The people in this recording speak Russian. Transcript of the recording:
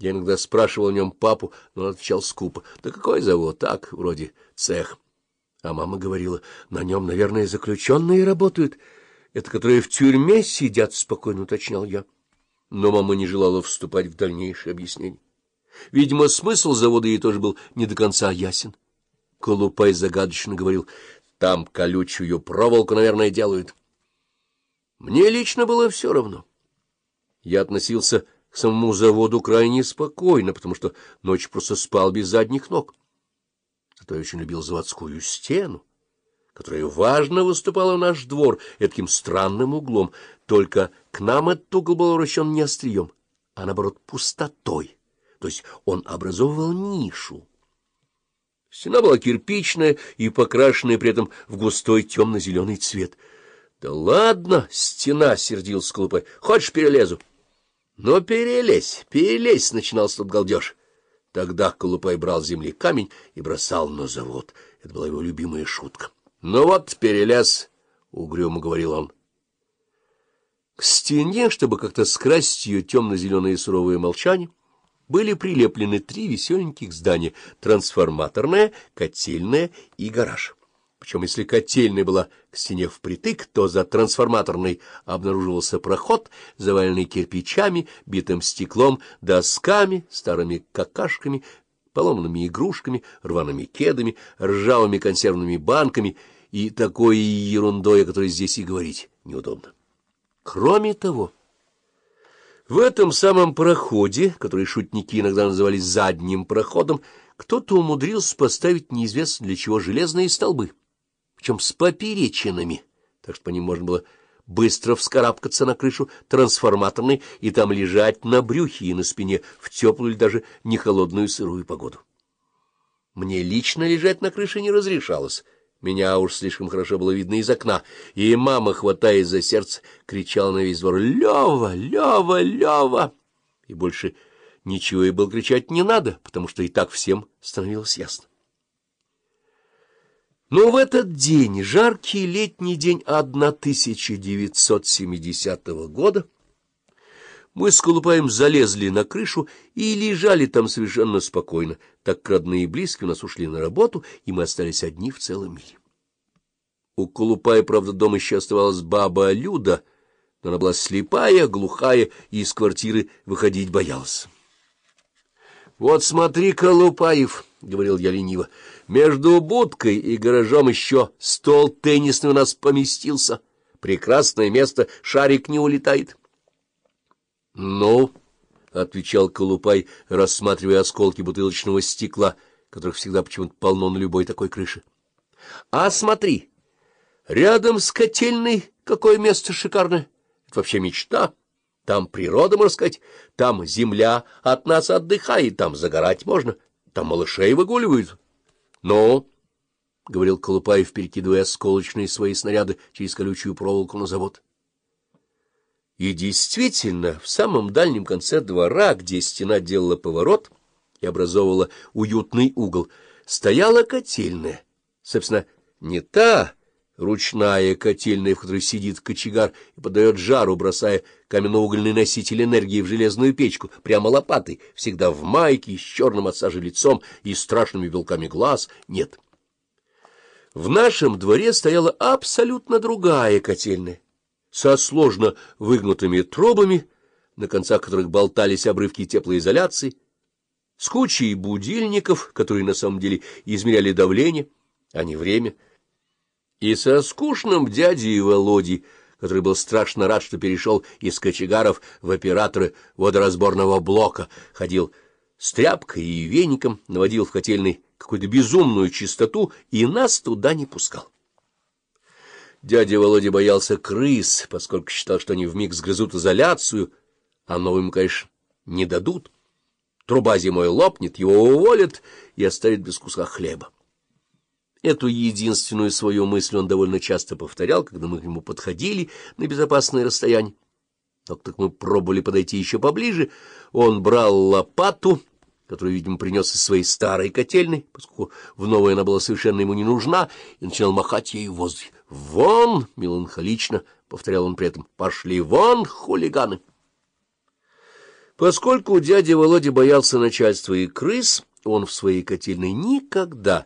Я иногда спрашивал о нем папу, но он отвечал скупо. Да какой завод? Так, вроде цех. А мама говорила, на нем, наверное, заключенные работают. Это которые в тюрьме сидят, спокойно уточнял я. Но мама не желала вступать в дальнейшее объяснение. Видимо, смысл завода ей тоже был не до конца ясен. Колупай загадочно говорил, там колючую проволоку, наверное, делают. Мне лично было все равно. Я относился к самому заводу крайне спокойно, потому что ночью просто спал без задних ног. Зато я очень любил заводскую стену, которая важно выступала в наш двор таким странным углом, только к нам этот угол был вращен не острием, а, наоборот, пустотой, то есть он образовывал нишу. Стена была кирпичная и покрашенная при этом в густой темно-зеленый цвет. — Да ладно, стена! — сердился Колупай. — Хочешь, перелезу? — Ну, перелезь, перелезь! — начинался тут галдеж. Тогда Колупай брал с земли камень и бросал на завод. Это была его любимая шутка. — Ну вот, перелез! — угрюмо говорил он. К стене, чтобы как-то скрасить ее темно-зеленое суровое молчание, были прилеплены три веселеньких здания — трансформаторное, котельное и гараж. Причем, если котельная была к стене впритык, то за трансформаторной обнаруживался проход, заваленный кирпичами, битым стеклом, досками, старыми какашками, поломанными игрушками, рваными кедами, ржавыми консервными банками и такой ерундой, о которой здесь и говорить неудобно. Кроме того... В этом самом проходе, который шутники иногда называли задним проходом, кто-то умудрился поставить неизвестно для чего железные столбы, причем с поперечинами, так что по ним можно было быстро вскарабкаться на крышу трансформаторной и там лежать на брюхе и на спине в теплую или даже не холодную сырую погоду. Мне лично лежать на крыше не разрешалось, меня уж слишком хорошо было видно из окна, и мама, хватаясь за сердце, кричала на весь двор «Лева! Лева! Лева!» И больше ничего и было кричать не надо, потому что и так всем становилось ясно. Но в этот день, жаркий летний день 1970 года, мы с Колупаем залезли на крышу и лежали там совершенно спокойно, так родные и близкие у нас ушли на работу, и мы остались одни в целом мире. У Колупая, правда, дома еще оставалась баба Люда, но она была слепая, глухая и из квартиры выходить боялась. — Вот смотри, Колупаев, — говорил я лениво, — между будкой и гаражом еще стол теннисный у нас поместился. Прекрасное место, шарик не улетает. — Ну, — отвечал Колупай, рассматривая осколки бутылочного стекла, которых всегда почему-то полно на любой такой крыше. — А смотри, рядом с котельной какое место шикарное. Это вообще мечта. Там природа, можно сказать, там земля от нас отдыхает, там загорать можно, там малышей выгуливают. — Ну, — говорил Колупаев, перекидывая осколочные свои снаряды через колючую проволоку на завод. — и действительно, в самом дальнем конце двора, где стена делала поворот и образовывала уютный угол, стояла котельная. Собственно, не та ручная котельная, в которой сидит кочегар и подает жару, бросая каменно-угольный носитель энергии в железную печку, прямо лопатой, всегда в майке, с черным от сажи лицом и страшными белками глаз. Нет. В нашем дворе стояла абсолютно другая котельная со сложно выгнутыми трубами, на концах которых болтались обрывки теплоизоляции, с кучей будильников, которые на самом деле измеряли давление, а не время, и со скучным дядей Володей, который был страшно рад, что перешел из кочегаров в операторы водоразборного блока, ходил с тряпкой и веником, наводил в котельной какую-то безумную чистоту и нас туда не пускал. Дядя Володя боялся крыс, поскольку считал, что они вмиг сгрызут изоляцию, а новым, конечно, не дадут. Труба зимой лопнет, его уволят и оставят без куска хлеба. Эту единственную свою мысль он довольно часто повторял, когда мы к нему подходили на безопасное расстояние. Так как мы пробовали подойти еще поближе, он брал лопату которую, видимо, принес из своей старой котельной, поскольку в новой она была совершенно ему не нужна, и начинал махать ей в воздухе. «Вон!» — меланхолично, — повторял он при этом. «Пошли вон, хулиганы!» Поскольку дядя Володя боялся начальства и крыс, он в своей котельной никогда